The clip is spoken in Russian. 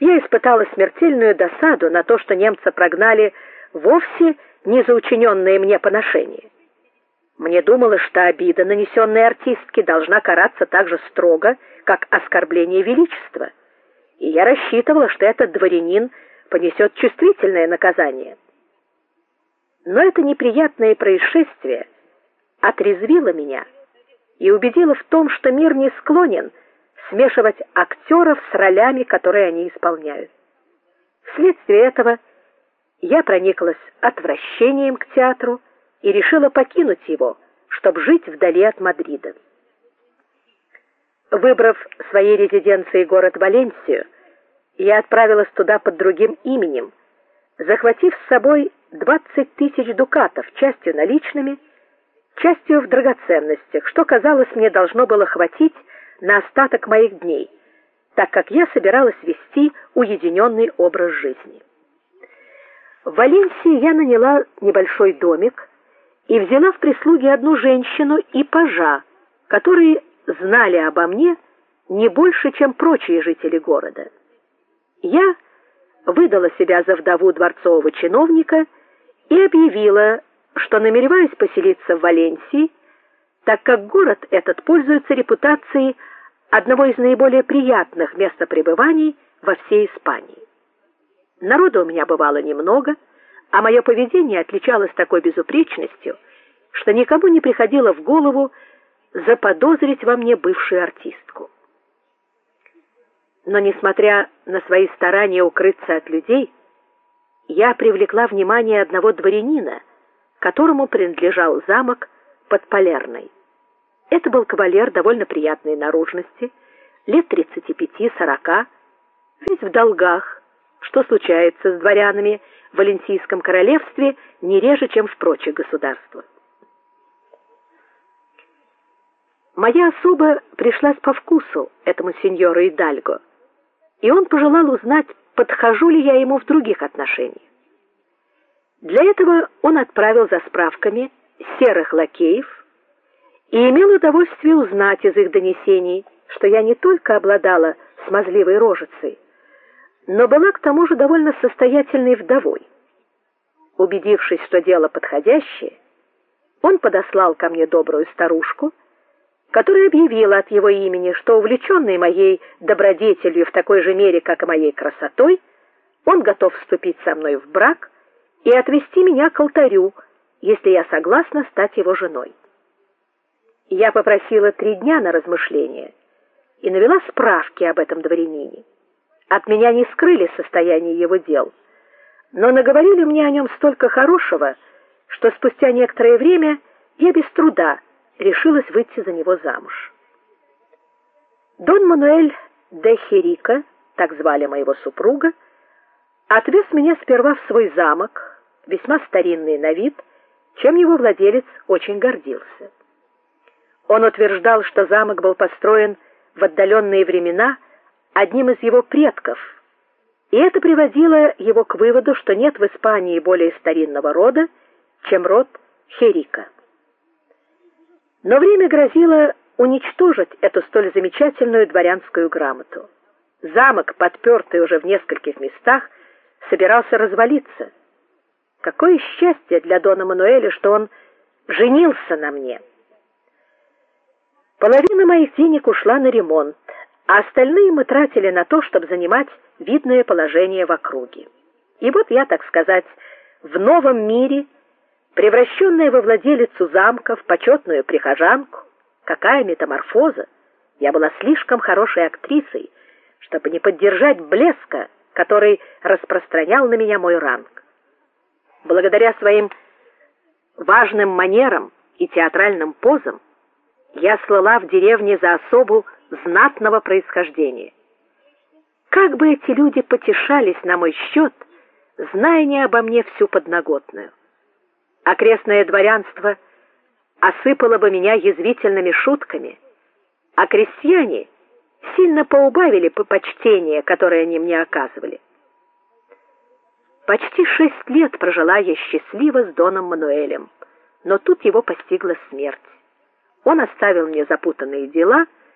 Я испытала смертельную досаду на то, что немца прогнали вовсе не за учиненные мне поношения. Мне думалось, что обида, нанесенная артистке, должна караться так же строго, как оскорбление величества. И я рассчитывала, что этот дворянин понесет чувствительное наказание. Но это неприятное происшествие отрезвило меня и убедило в том, что мир не склонен смешивать актеров с ролями, которые они исполняют. Вследствие этого я прониклась отвращением к театру и решила покинуть его, чтобы жить вдали от Мадрида. Выбрав своей резиденцией город Валенсию, я отправилась туда под другим именем, захватив с собой 20 тысяч дукатов, частью наличными, частью в драгоценностях, что казалось мне должно было хватить на остаток моих дней, так как я собиралась вести уединенный образ жизни. В Валенсии я наняла небольшой домик и взяла в прислуги одну женщину и пажа, которые знали обо мне не больше, чем прочие жители города. Я выдала себя за вдову дворцового чиновника и объявила, что намереваюсь поселиться в Валенсии, так как город этот пользуется репутацией одного из наиболее приятных местопребываний во всей Испании. Народу у меня бывало немного, а мое поведение отличалось такой безупречностью, что никому не приходило в голову заподозрить во мне бывшую артистку. Но несмотря на свои старания укрыться от людей, я привлекла внимание одного дворянина, которому принадлежал замок под Полерной. Это был кавалер довольно приятной наружности, лет 35-40, весь в долгах, что случается с дворянами в Валенсийском королевстве не реже, чем в прочих государствах. Моя особа пришлась по вкусу этому сеньору Идальго, и он пожелал узнать, подхожу ли я ему в других отношениях. Для этого он отправил за справками серых лакеев и имел удовольствие узнать из их донесений, что я не только обладала смазливой рожицей, но была к тому же довольно состоятельной вдовой. Убедившись, что дело подходящее, он подослал ко мне добрую старушку, которая объявила от его имени, что увлеченный моей добродетелью в такой же мере, как и моей красотой, он готов вступить со мной в брак и отвести меня к алтарю, если я согласна стать его женой. Я попросила три дня на размышление и навела справки об этом дворянине. От меня не скрыли состояние его дел, но наговорили мне о нем столько хорошего, что спустя некоторое время я без труда решилась выйти за него замуж. Дон Мануэль де Херика, так звали моего супруга, отвез меня сперва в свой замок, весьма старинный на вид, чем его владелец очень гордился. Он утверждал, что замок был построен в отдаленные времена одним из его предков. И это приводило его к выводу, что нет в Испании более старинного рода, чем род Херика. Но время грозило уничтожить эту столь замечательную дворянскую грамоту. Замок, подпертый уже в нескольких местах, собирался развалиться. Какое счастье для дона Мануэля, что он женился на мне. Половина моих денег ушла на ремонт, а остальные мы тратили на то, чтобы занимать видное положение в округе. И вот я, так сказать, в новом мире, превращенная во владелицу замка, в почетную прихожанку, какая метаморфоза! Я была слишком хорошей актрисой, чтобы не поддержать блеска, который распространял на меня мой ранг. Благодаря своим важным манерам и театральным позам я слыла в деревне за особу знатного происхождения. Как бы эти люди потешались на мой счет, зная не обо мне всю подноготную. Окрестное дворянство осыпало бы меня язвительными шутками, а крестьяне сильно поубавили по почтение, которое они мне оказывали. Почти шесть лет прожила я счастливо с доном Мануэлем, но тут его постигла смерть. Он оставил мне запутанные дела